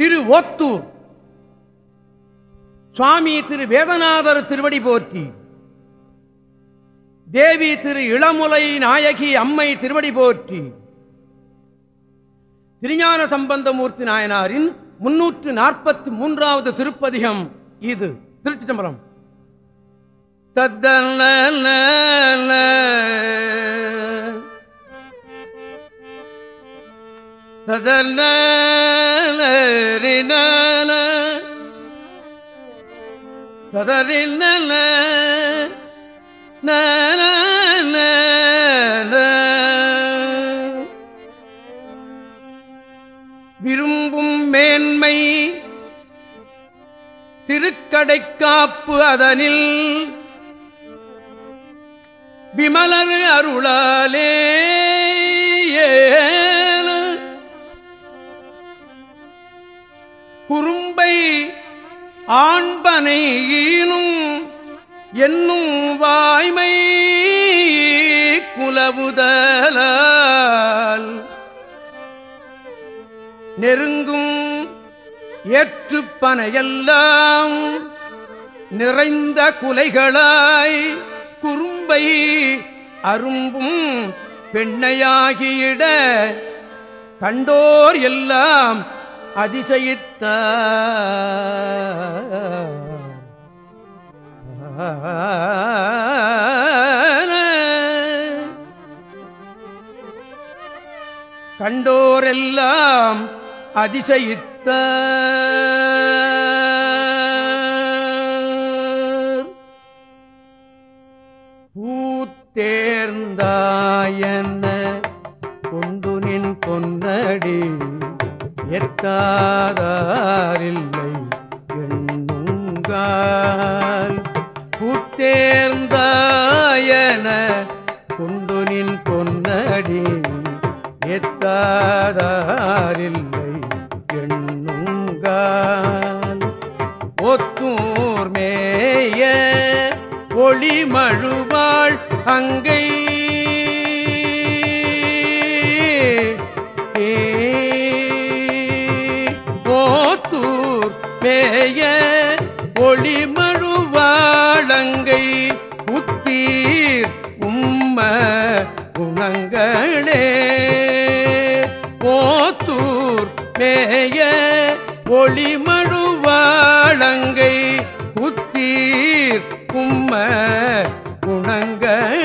திரு ஓத்தூர் சுவாமி திரு வேதநாதர் திருவடி போற்றி. தேவி திரு இளமுலை நாயகி அம்மை திருவடி போற்றி. திருஞான சம்பந்தமூர்த்தி நாயனாரின் முன்னூற்று நாற்பத்தி மூன்றாவது திருப்பதிகம் இது. திருச்சி தம்பரம் தத்தன ததன ததறின விரும்பும் மேன்மை திருக்கடைக்காப்பு அதனில் விமலர் அருளாலே குறும்பை ஆண்பனை ஈனும் என்னும் வாய்மை குலவுதலால். நெருங்கும் ஏற்றுப்பனையெல்லாம் நிறைந்த குலைகளாய் குறும்பை அரும்பும் பெண்ணையாகியிட கண்டோர் எல்லாம் அதிசயித்த கண்டோரெல்லாம் அதிசயித்த பூத்தேர்ந்தாயன கொண்டு நின் பொன்னடி எத்தாதாரில்லை எண்ணுங்கால் புத்தேர்ந்தாயன குண்டுனின் பொன்னடி எத்தாதாரில்லை எண்ணுங்கால் ஒத்தூர் மேய ஒளி அங்கை மேய ஒளிமழுவாழங்கை உத்தீர் உம்ம குணங்களே போத்தூர் மேய ஒளிமழுவாழங்கை உத்தீர் உம்ம குணங்கள்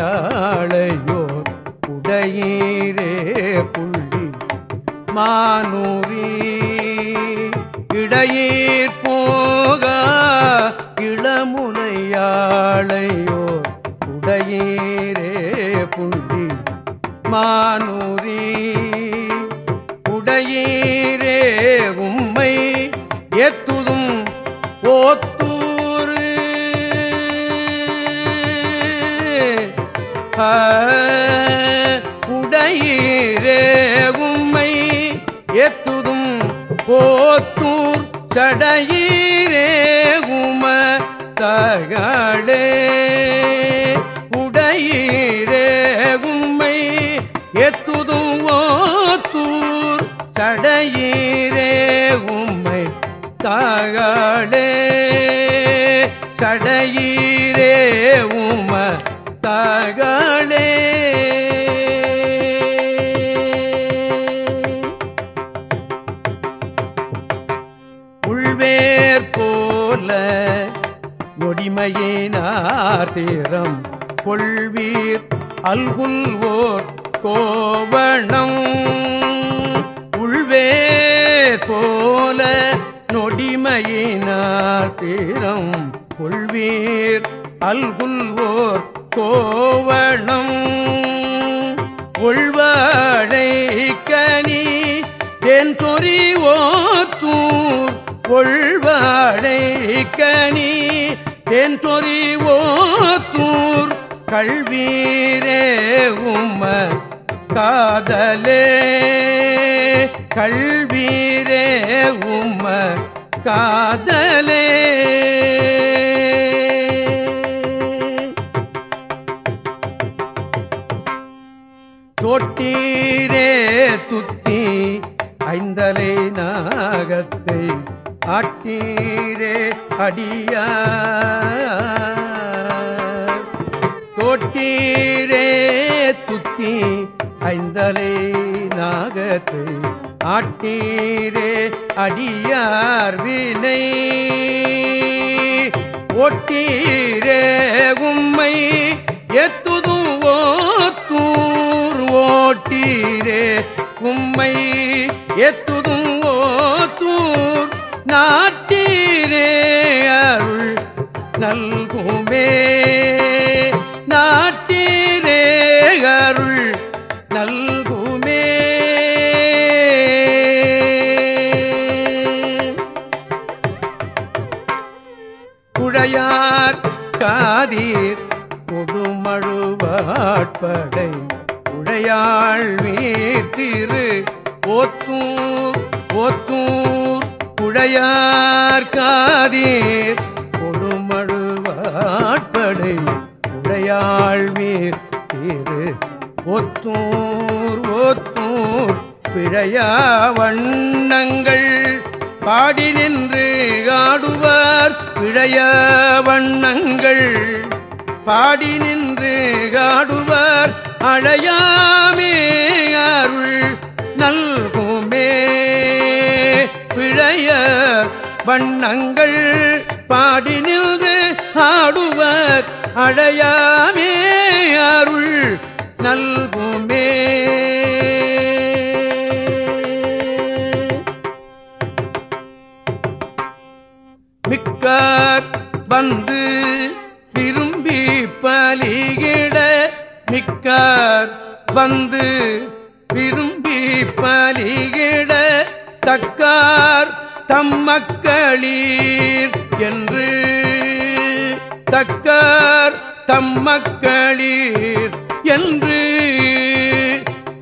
இளமுலையாளையோர் உடையீரே புள்ளி மானூரி இடையீர் போக இளமுலையாளையோர் உடையீரே புள்ளி மானூரி உடையீரே உம்மை எத்துதும் ஓத்து உடையீரே உம்மை எத்துதும் போத்தூர் சடையீரே உம தகளே உடையீரே உம்மை எத்துதும் ஓத்தூர் சடையீரே உம்மை தகடே சடையீரே உம தகளே உள்வேர் போல நொடிமையினார் தீரம் கொள்வீர். அல்குல்வோர் கோவணம். உள்வேர் போல நொடிமையினார் தீரம் கொள்வீர். அல்குல்வோர் கோவணம் உள்வாழை கனி தென் தொறி ஓத்தூர் கொள்வாழை கனி தென் தொறி ஓத்தூர் கல்வீரே உம காதலே. கல்வீரே உம காதலே. அடியா? தோட்டீரே துத்தி ஐந்தலை நாகத்தை ஆட்டீரே அடியார் வினை. ஒட்டீரே உம்மை எத்துதும் ஓத்தூர் ஓட்டீரே உம்மை எத்துதும் ஓத்தூர் நாட்டீரே. நல்குமே. நாட்டீரே அருள் நல்குமே. குழையார் காதீர் கொடுமழுவாட்படை. உழையாள் வீர்த்திரு ஓத்தூர் ஓத்தூர். குழையார் காதீர் கொடுமழுவாட்படை உடையாழ்வீர் தீரு ஒத்தூர் ஒத்தூர் பிழையா வண்ணங்கள். பாடி நின்று ஆடுவார் பிழைய வண்ணங்கள். பாடி நின்று ஆடுவார் அழையாமே அருள் நல்குமே. பிழைய வண்ணங்கள். பாடி நின்று ஆடுவர் அழையாமே அருள் நல்குமே. மிக்கார் வந்து விரும்பி பலிகிட மிக்கார் வந்து விரும்பி பலிகிட தக்கார் தம்மக்களீர் என்று தக்கர் தம்மக்களீர் என்று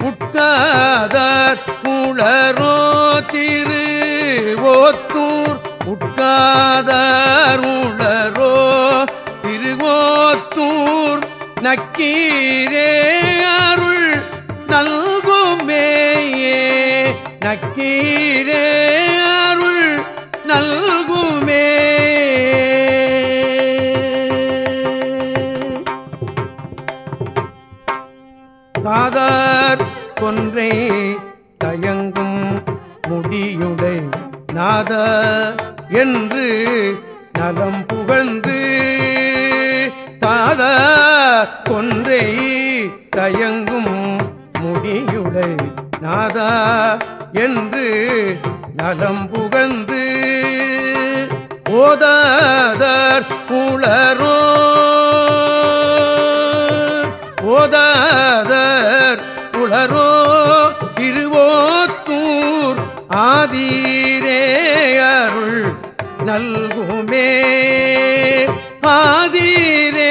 உட்காதார் உளரோ திரு ஓத்தூர். உட்காதார் உளரோ திருவோத்தூர் நக்கீரே அருள் நல்குமேயே. நக்கீரே அருள் நல்குமே தயங்கும் முடியுடை நாதா என்று நலம் புகழ்ந்து ஓதாதார் புலரோ. ஓதாதர் புலரோ திருவோத்தூர் ஆதீரே அருள் நல்குமே. ஆதீரே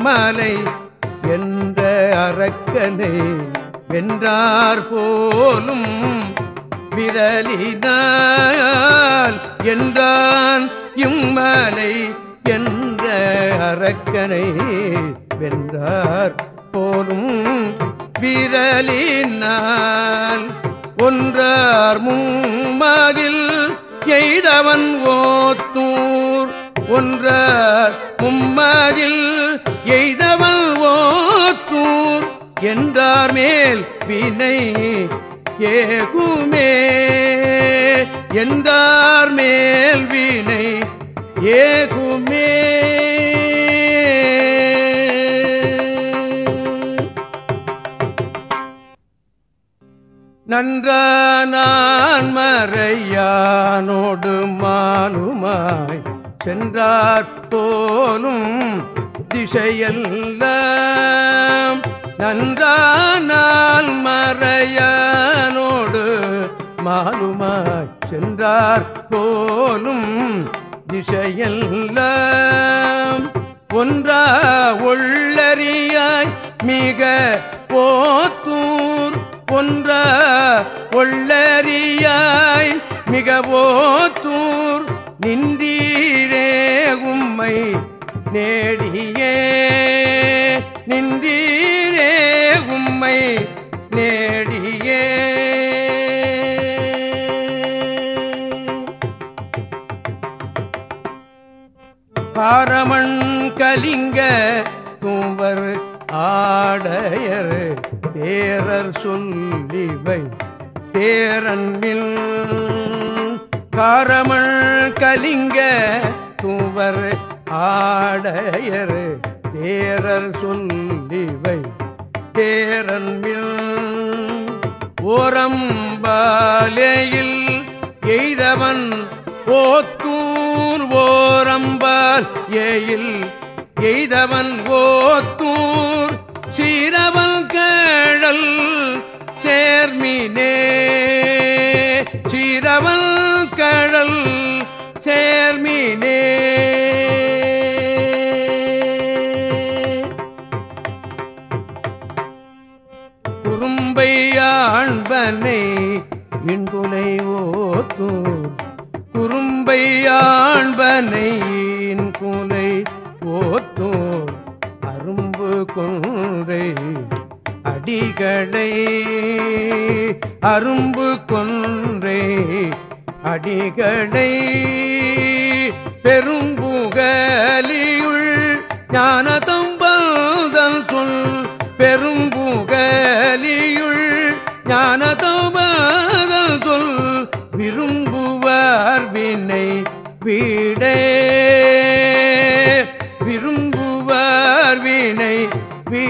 இம்மலை என்ற அரக்கனை வென்றார் போலும் விரலினால் என்றான் இம்மலை என்ற அரக்கனை வென்றார் போலும் விரலினால். ஒன்றார் மும்மதில் எய்தவன் ஓத்தூர். ஒன்றார் மும்மதில் எய்தவள் ஓக்கூர் என்றார் மேல் வினை ஏகுமே. என்றார் மேல் வினை ஏகுமே. நன்றான் மறையானோடு மானுமாய் சென்றார் போலும் திசையெல்லாம் நன்றானால் மறையானோடு மாலுமாய் சென்றார் போலும் திசையெல்லாம் ஒன்றா ஒள்ளறியாய் மிக போத்தூர் ஒன்றா ஒள்ளறியாய் மிக போத்தூர் நின்றீரே உம்மை நேடியே நின்றீரே உம்மை நேடியே. பாரமண் கலிங்க தூவர் ஆடையர் தேரர் சொல்லிவை தேரன்பில். காரமண் கலிங்க தூவர் ஆடையர் தேரர் சொல்லிவை தேரன்மில் ஓரம்பாலேயில் எய்தவன் ஓத்தூர் ஓரம்பால் ஏயில் எய்தவன் ஓத்தூர் சீரவன் கேழல் சேர்மினே. சீரவன் கழல் சேர்மினே. அரும்பு கொன்றே அடிகளை பெரும்புகலியுள் ஞானதம்பதன் சொல் பெரும்புகலியுள் ஞானதம்பதன் சொல் விரும்புவார் வினை வீடே. விரும்புவார் வினை வீ